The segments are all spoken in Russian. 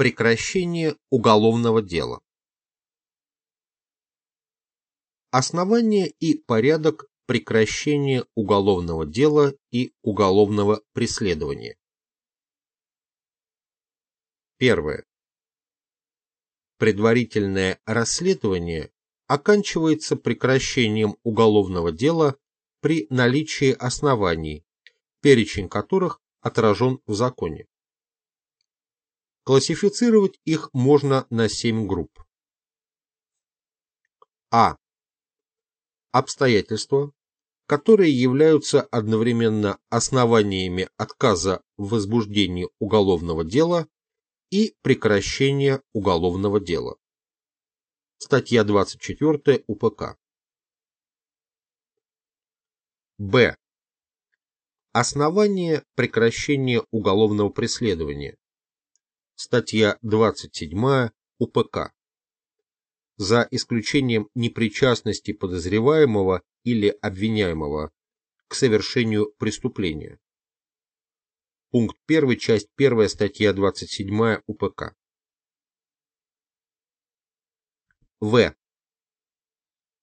Прекращение уголовного дела. Основание и порядок прекращения уголовного дела и уголовного преследования. Первое. Предварительное расследование оканчивается прекращением уголовного дела при наличии оснований, перечень которых отражен в законе. Классифицировать их можно на семь групп. А. Обстоятельства, которые являются одновременно основаниями отказа в возбуждении уголовного дела и прекращения уголовного дела. Статья 24 УПК. Б. Основание прекращения уголовного преследования. Статья 27 УПК. За исключением непричастности подозреваемого или обвиняемого к совершению преступления. Пункт 1, часть 1, статья 27 УПК. В.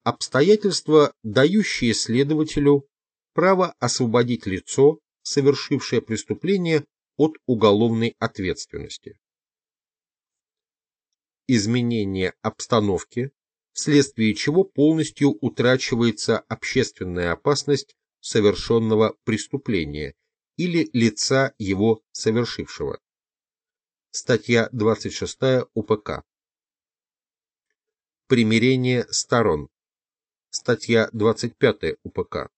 Обстоятельства, дающие следователю право освободить лицо, совершившее преступление, от уголовной ответственности. Изменение обстановки, вследствие чего полностью утрачивается общественная опасность совершенного преступления или лица его совершившего. Статья 26 УПК. Примирение сторон. Статья 25 УПК.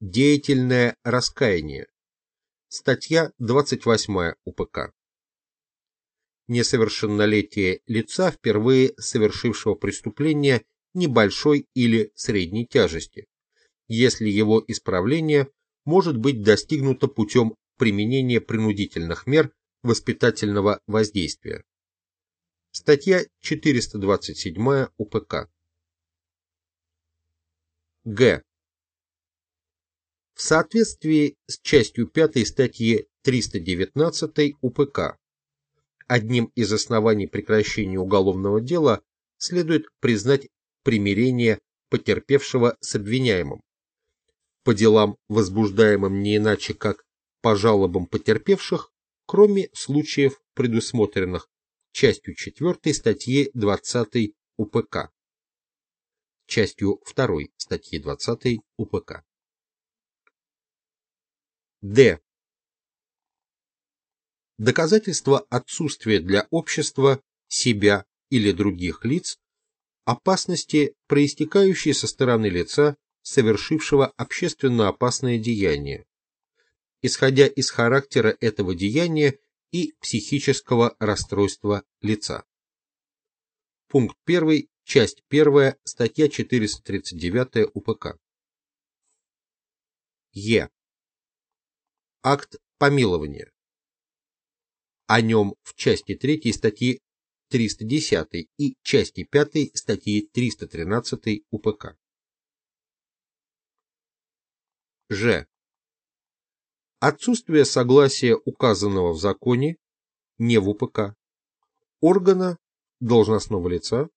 Деятельное раскаяние. Статья 28 УПК. Несовершеннолетие лица, впервые совершившего преступление небольшой или средней тяжести, если его исправление может быть достигнуто путем применения принудительных мер воспитательного воздействия. Статья 427 УПК. Г. В соответствии с частью 5 статьи 319 УПК, одним из оснований прекращения уголовного дела следует признать примирение потерпевшего с обвиняемым. По делам, возбуждаемым не иначе как по жалобам потерпевших, кроме случаев, предусмотренных частью 4 статьи 20 УПК, частью 2 статьи 20 УПК. Д. Доказательство отсутствия для общества, себя или других лиц опасности, проистекающей со стороны лица, совершившего общественно опасное деяние, исходя из характера этого деяния и психического расстройства лица. Пункт 1, часть 1, статья 439 УПК. Е акт помилования. О нем в части 3 статьи 310 и части 5 статьи 313 УПК. Ж. Отсутствие согласия указанного в законе, не в УПК, органа, должностного лица,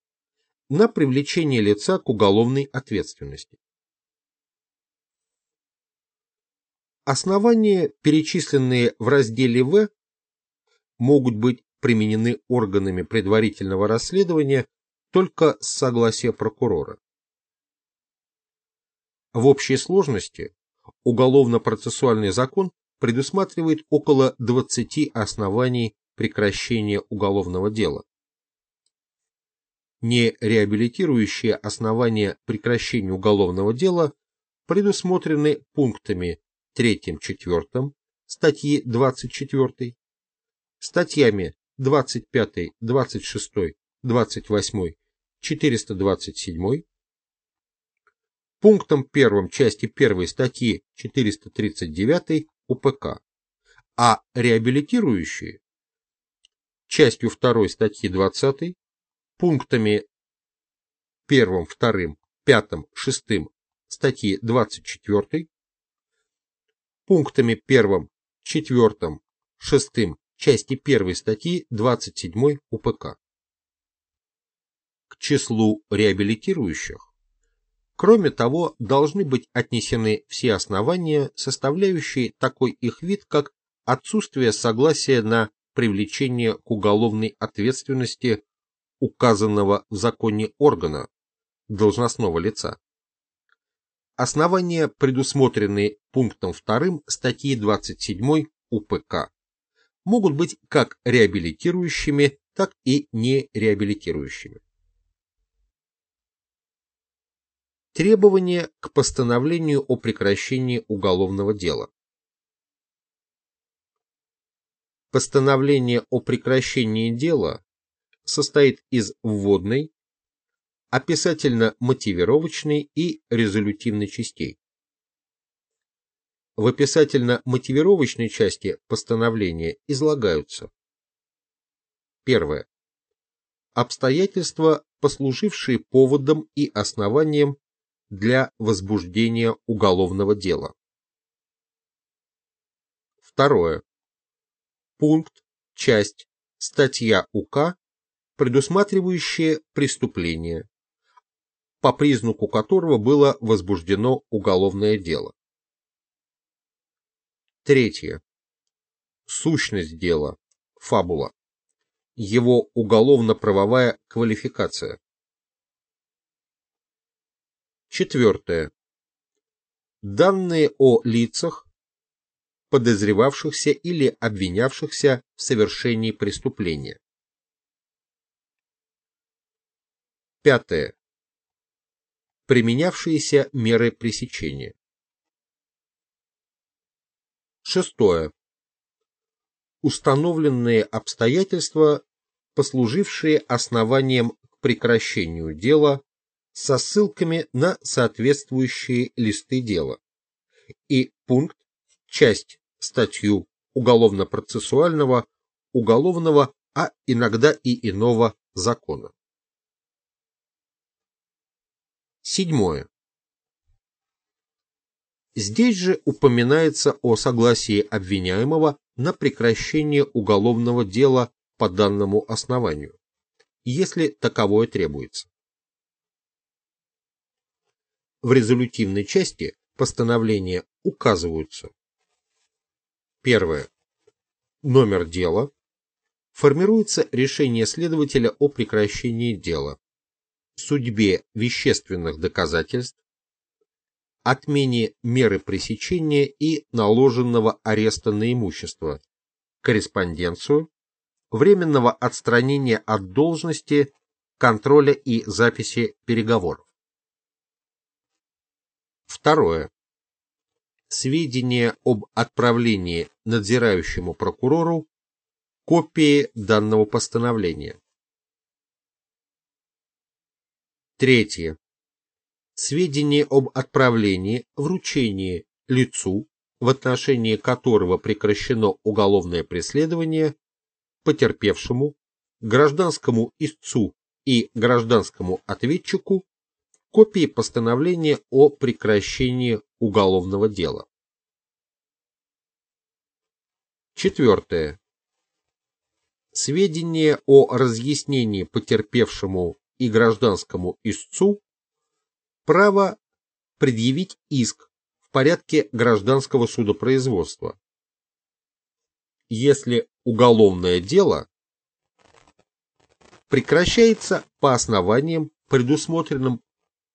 на привлечение лица к уголовной ответственности. Основания, перечисленные в разделе В, могут быть применены органами предварительного расследования только с согласия прокурора. В общей сложности уголовно-процессуальный закон предусматривает около 20 оснований прекращения уголовного дела. Нереабилитирующие основания прекращения уголовного дела предусмотрены пунктами третьем-четвертом статьи 24, статьями 25, 26, 28, 427, пунктом 1 части 1 статьи 439 УПК, а реабилитирующие частью 2 статьи 20, пунктами 1, 2, 5, 6 статьи 24, пунктами 1, 4, 6, части 1 статьи 27 УПК. К числу реабилитирующих Кроме того, должны быть отнесены все основания, составляющие такой их вид, как отсутствие согласия на привлечение к уголовной ответственности указанного в законе органа, должностного лица. Основания, предусмотренные пунктом 2 статьи 27 УПК, могут быть как реабилитирующими, так и нереабилитирующими. Требования к постановлению о прекращении уголовного дела. Постановление о прекращении дела состоит из вводной, описательно-мотивировочной и резолютивной частей. В описательно-мотивировочной части постановления излагаются Первое. Обстоятельства, послужившие поводом и основанием для возбуждения уголовного дела. Второе. Пункт, часть, статья УК, предусматривающая преступление, по признаку которого было возбуждено уголовное дело. Третье. Сущность дела, фабула, его уголовно-правовая квалификация. Четвертое. Данные о лицах, подозревавшихся или обвинявшихся в совершении преступления. Пятое. Применявшиеся меры пресечения. Шестое. Установленные обстоятельства, послужившие основанием к прекращению дела со ссылками на соответствующие листы дела. И пункт, часть, статью уголовно-процессуального, уголовного, а иногда и иного закона. Седьмое. Здесь же упоминается о согласии обвиняемого на прекращение уголовного дела по данному основанию, если таковое требуется. В резолютивной части постановления указываются Первое. Номер дела. Формируется решение следователя о прекращении дела, судьбе вещественных доказательств, отмене меры пресечения и наложенного ареста на имущество, корреспонденцию, временного отстранения от должности, контроля и записи переговоров. Второе. Сведения об отправлении надзирающему прокурору копии данного постановления. Третье. Сведения об отправлении, вручении лицу, в отношении которого прекращено уголовное преследование, потерпевшему, гражданскому истцу и гражданскому ответчику копии постановления о прекращении уголовного дела. Четвертое. Сведения о разъяснении потерпевшему и гражданскому истцу право предъявить иск в порядке гражданского судопроизводства, если уголовное дело прекращается по основаниям, предусмотренным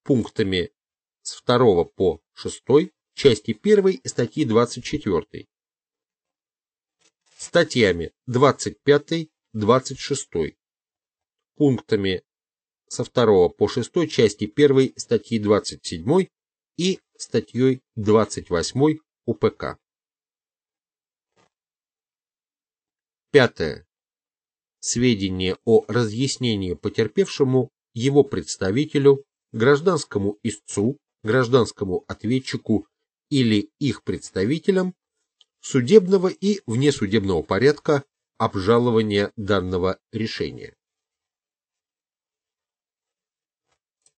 пунктами с 2 по 6 части 1 статьи 24, статьями 25-26, пунктами со 2 по 6 части 1 статьи 27 и статьей 28 УПК. Пятое. Сведения о разъяснении потерпевшему его представителю гражданскому истцу, гражданскому ответчику или их представителям судебного и внесудебного порядка обжалования данного решения.